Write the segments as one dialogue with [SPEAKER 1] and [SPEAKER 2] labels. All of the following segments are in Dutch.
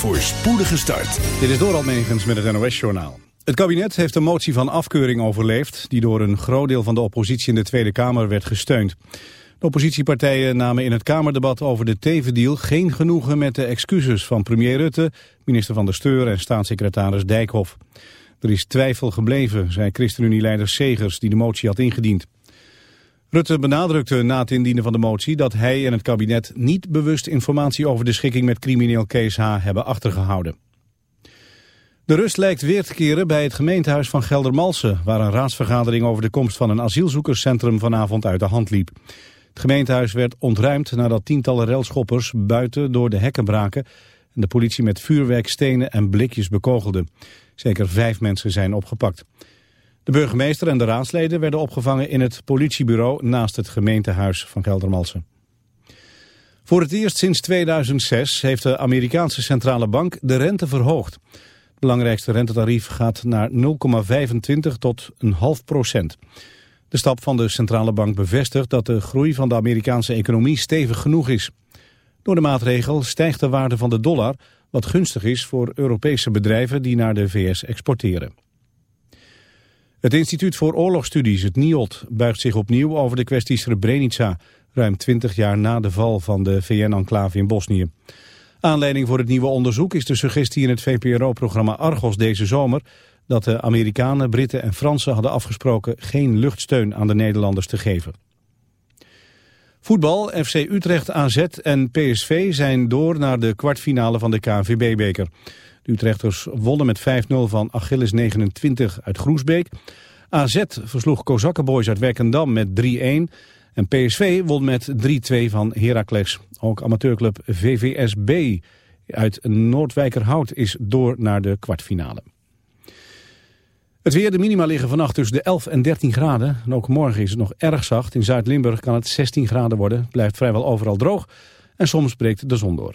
[SPEAKER 1] voor spoedige start.
[SPEAKER 2] Dit is Doral Megens met het NOS-journaal. Het kabinet heeft een motie van afkeuring overleefd... die door een groot deel van de oppositie in de Tweede Kamer werd gesteund. De oppositiepartijen namen in het Kamerdebat over de Tevendeal... geen genoegen met de excuses van premier Rutte, minister van de Steur... en staatssecretaris Dijkhoff. Er is twijfel gebleven, zei ChristenUnie-leider Segers... die de motie had ingediend. Rutte benadrukte na het indienen van de motie dat hij en het kabinet niet bewust informatie over de schikking met crimineel Kees H. hebben achtergehouden. De rust lijkt weer te keren bij het gemeentehuis van Geldermalsen, waar een raadsvergadering over de komst van een asielzoekerscentrum vanavond uit de hand liep. Het gemeentehuis werd ontruimd nadat tientallen relschoppers buiten door de hekken braken en de politie met vuurwerk, stenen en blikjes bekogelde. Zeker vijf mensen zijn opgepakt. De burgemeester en de raadsleden werden opgevangen in het politiebureau naast het gemeentehuis van Geldermalsen. Voor het eerst sinds 2006 heeft de Amerikaanse centrale bank de rente verhoogd. Het belangrijkste rentetarief gaat naar 0,25 tot een half procent. De stap van de centrale bank bevestigt dat de groei van de Amerikaanse economie stevig genoeg is. Door de maatregel stijgt de waarde van de dollar, wat gunstig is voor Europese bedrijven die naar de VS exporteren. Het Instituut voor Oorlogsstudies, het NIOD, buigt zich opnieuw over de kwestie Srebrenica, ruim 20 jaar na de val van de VN-enclave in Bosnië. Aanleiding voor het nieuwe onderzoek is de suggestie in het VPRO-programma Argos deze zomer dat de Amerikanen, Britten en Fransen hadden afgesproken geen luchtsteun aan de Nederlanders te geven. Voetbal, FC Utrecht, AZ en PSV zijn door naar de kwartfinale van de KNVB-beker. Utrechters wonnen met 5-0 van Achilles 29 uit Groesbeek. AZ versloeg Kozakkenboys uit Werkendam met 3-1. En PSV won met 3-2 van Heracles. Ook amateurclub VVSB uit Noordwijkerhout is door naar de kwartfinale. Het weer, de minima liggen vannacht tussen de 11 en 13 graden. En ook morgen is het nog erg zacht. In Zuid-Limburg kan het 16 graden worden. Blijft vrijwel overal droog. En soms breekt de zon door.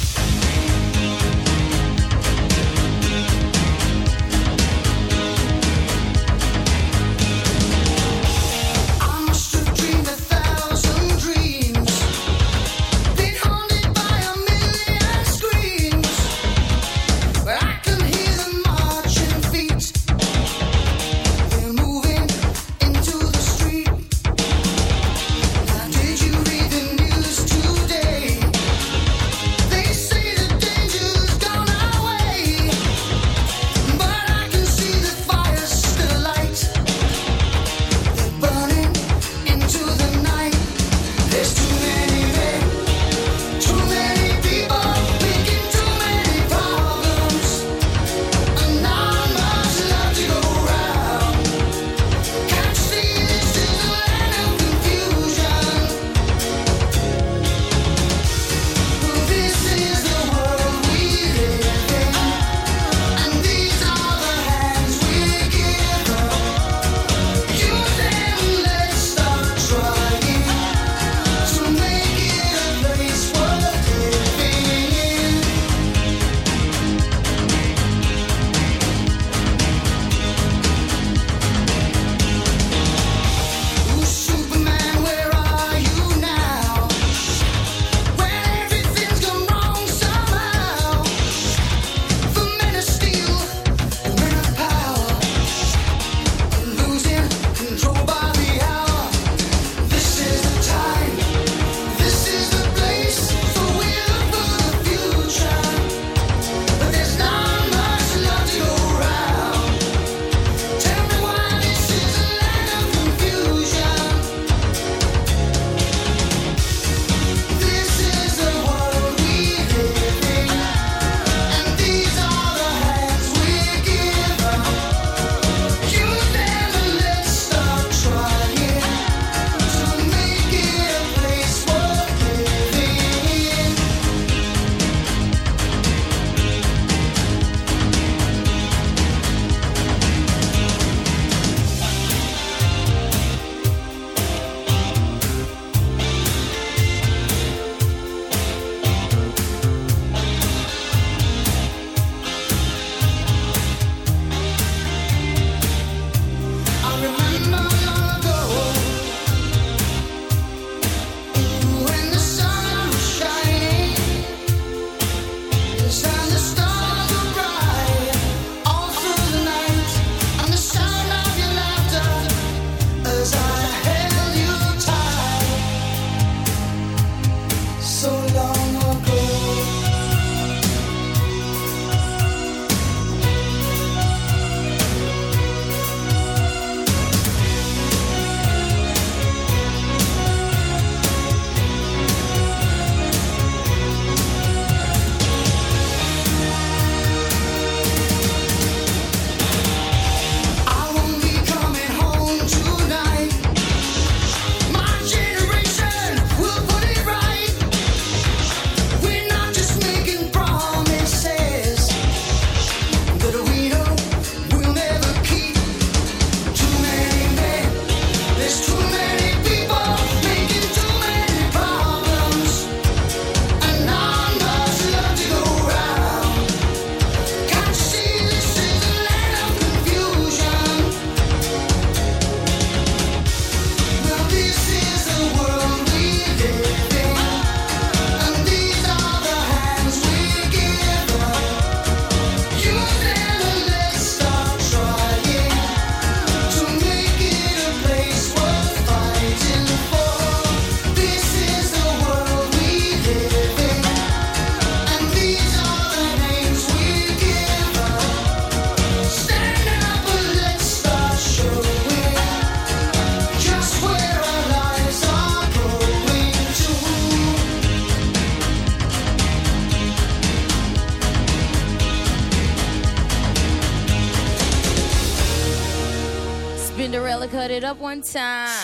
[SPEAKER 3] time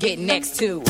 [SPEAKER 3] getting next to.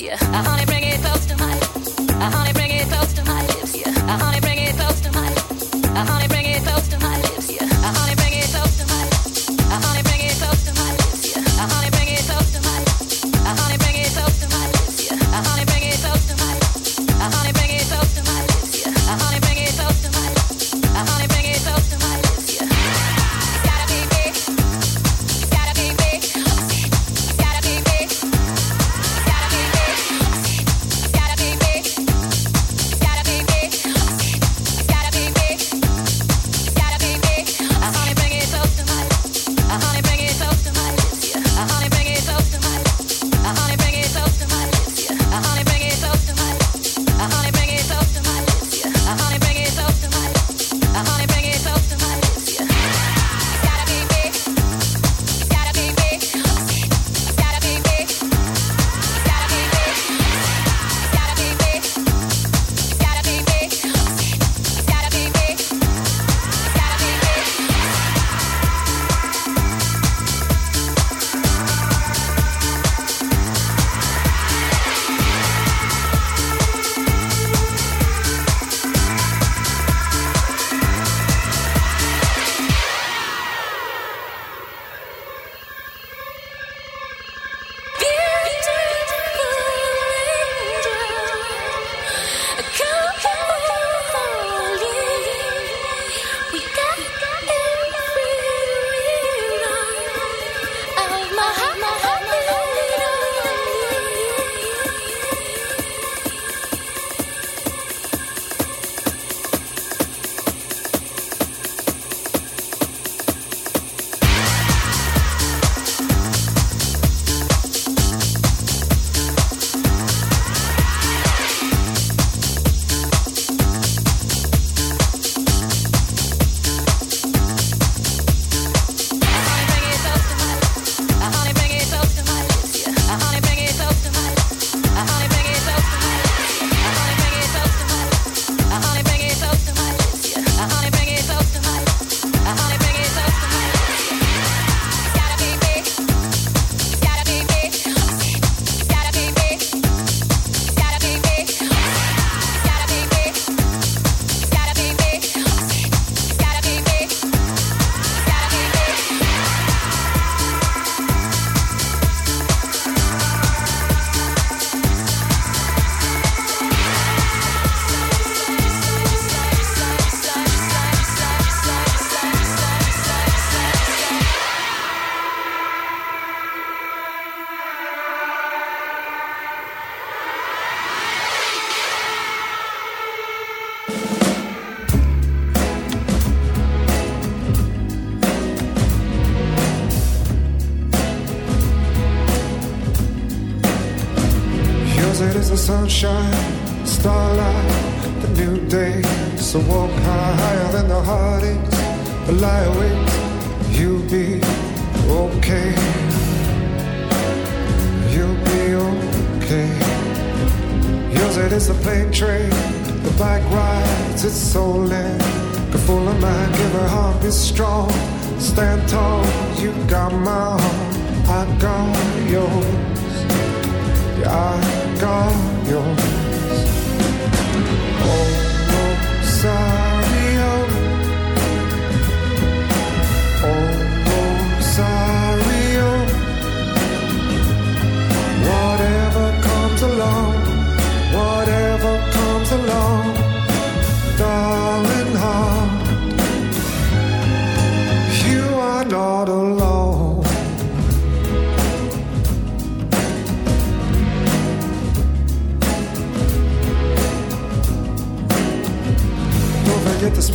[SPEAKER 4] Yeah.
[SPEAKER 5] Red a plane train, the bike rides its soul in. the full of mind, give her heart, be strong. Stand tall, you got my heart, I got yours. Yeah, I got yours.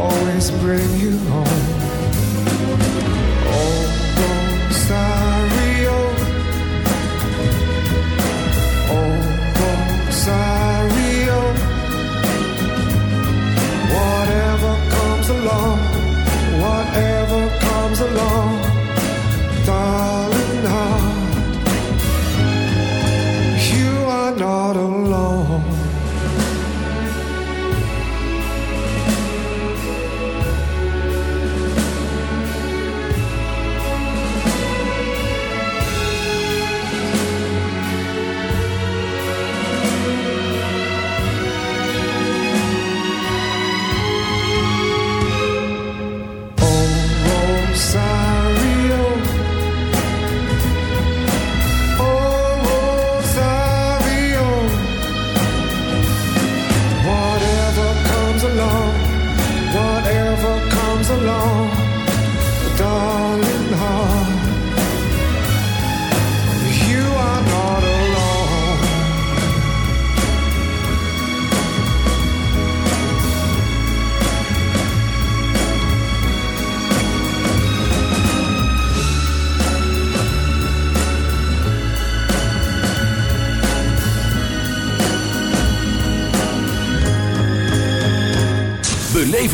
[SPEAKER 5] always bring you home. Oh, Rosario. Oh,
[SPEAKER 6] Rosario. Whatever comes along, whatever comes along, darling heart, you
[SPEAKER 7] are not alone.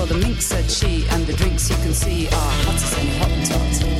[SPEAKER 7] For the mink, said she, and the drinks you can see are hotter than hot tots.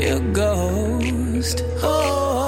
[SPEAKER 6] your ghost. Oh.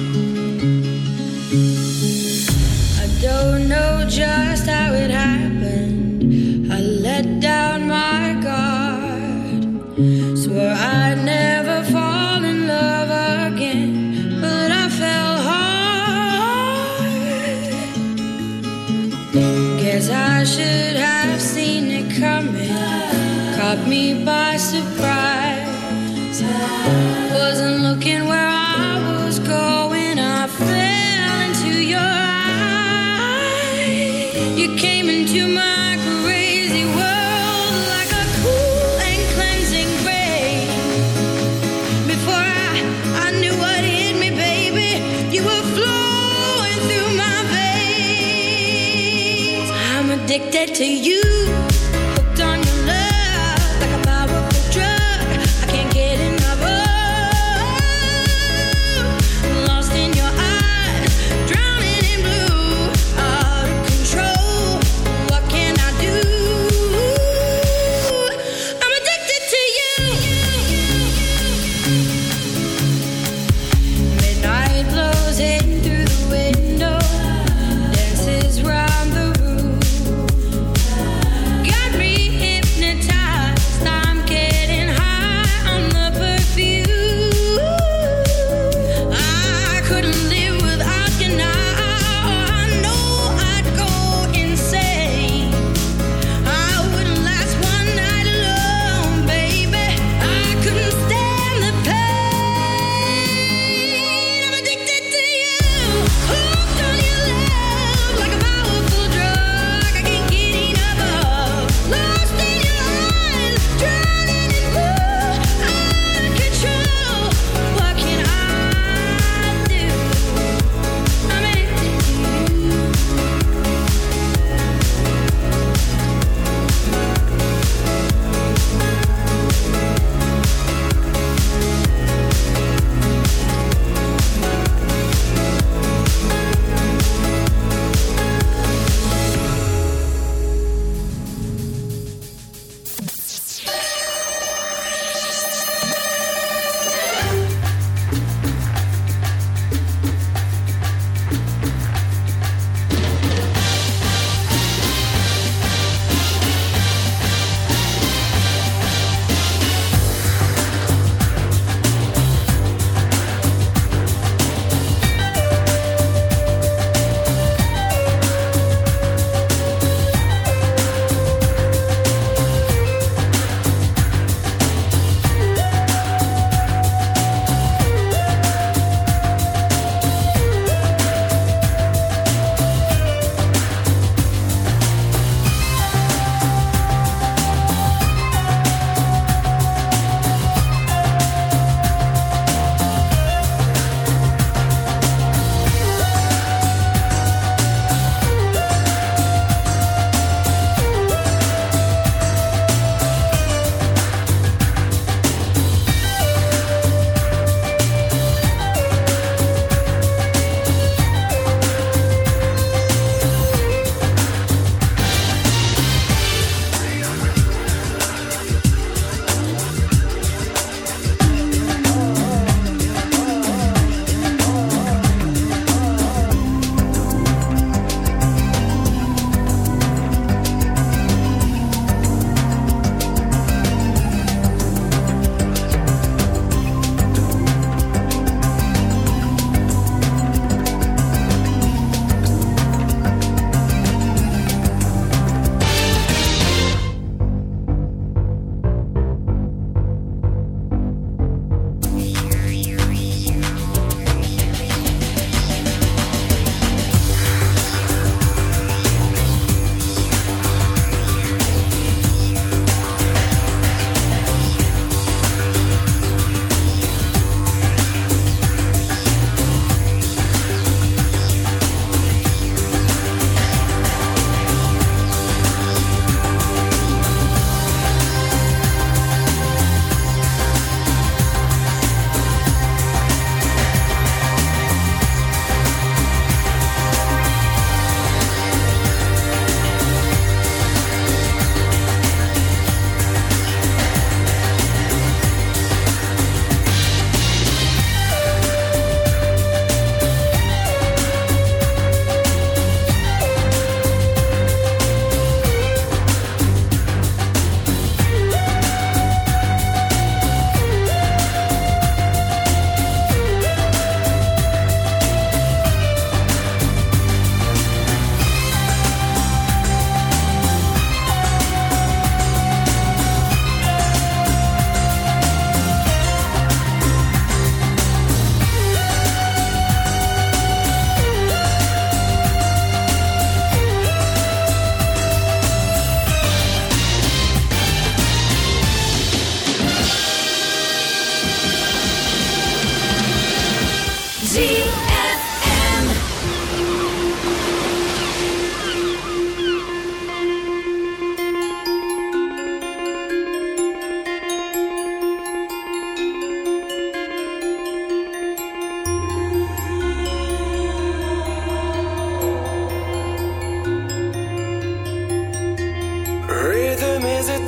[SPEAKER 8] By surprise.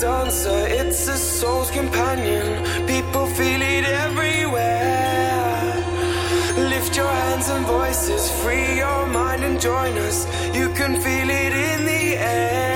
[SPEAKER 8] dancer, it's a soul's companion. People feel it everywhere. Lift your hands and voices,
[SPEAKER 9] free your mind and join us. You can feel it in the air.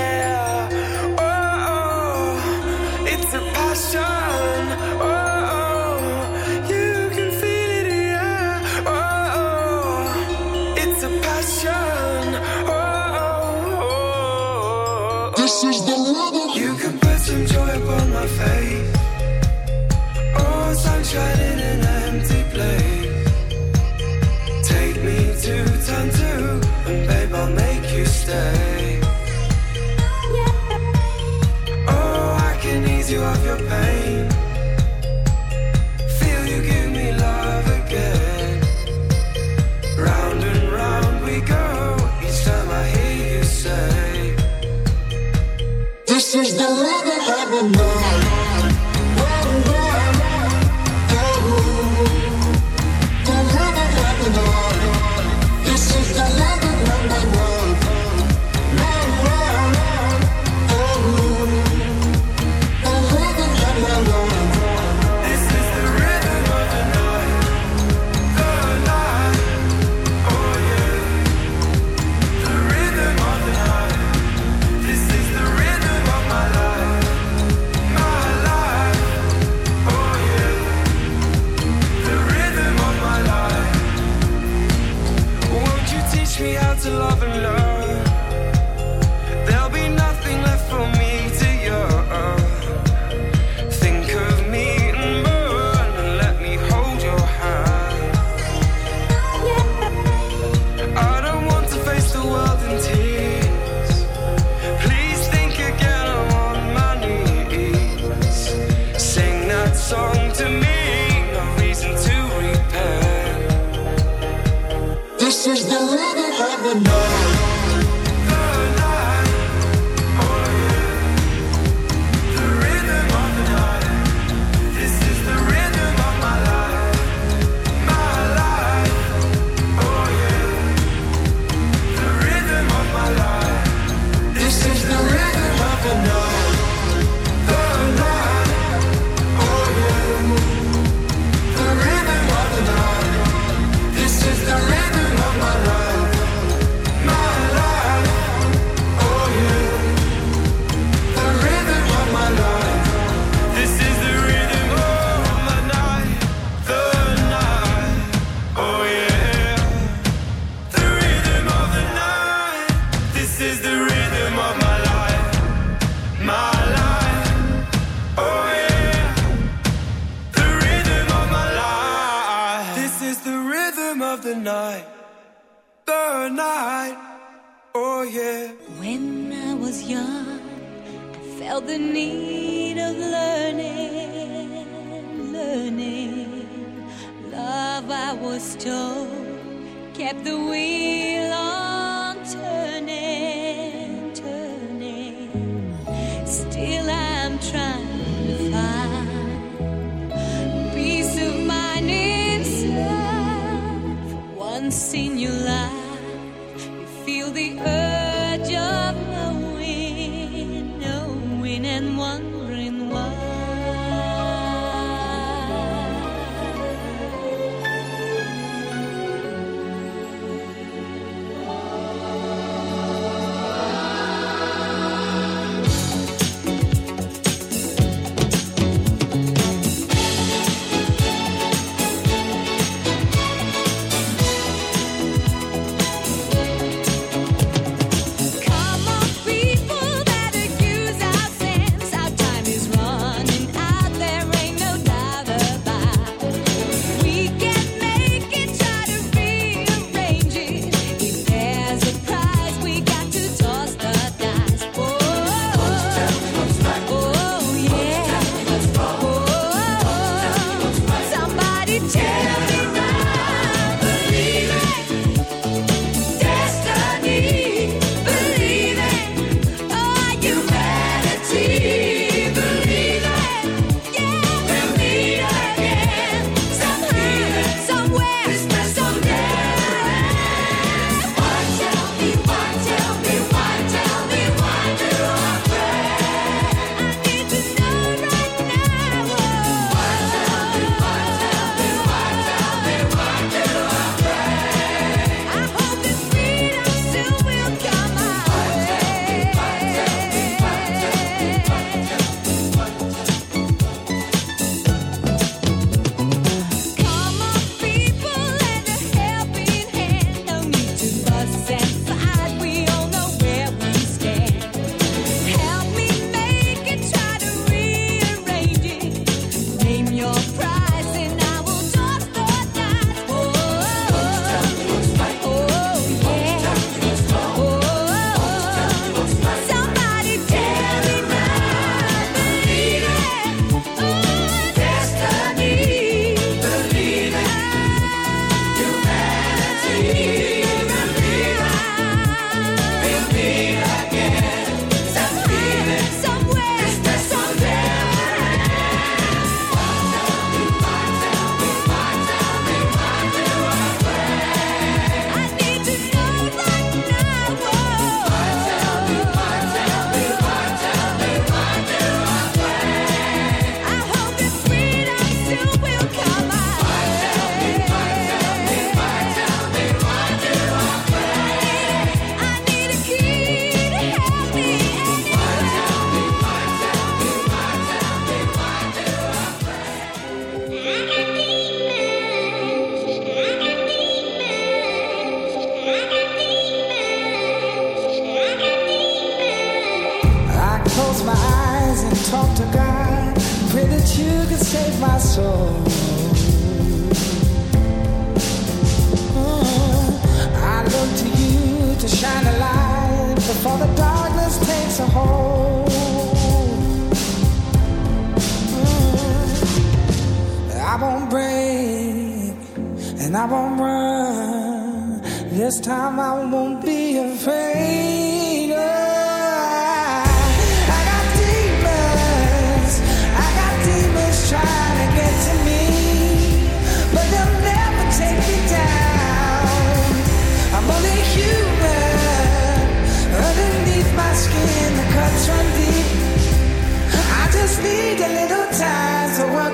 [SPEAKER 9] Feel the
[SPEAKER 10] urge of knowing, knowing and wondering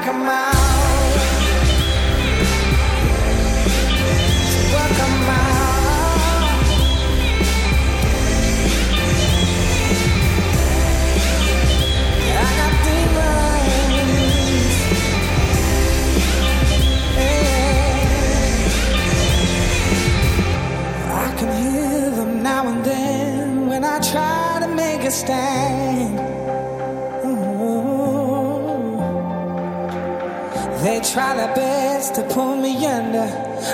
[SPEAKER 8] come out.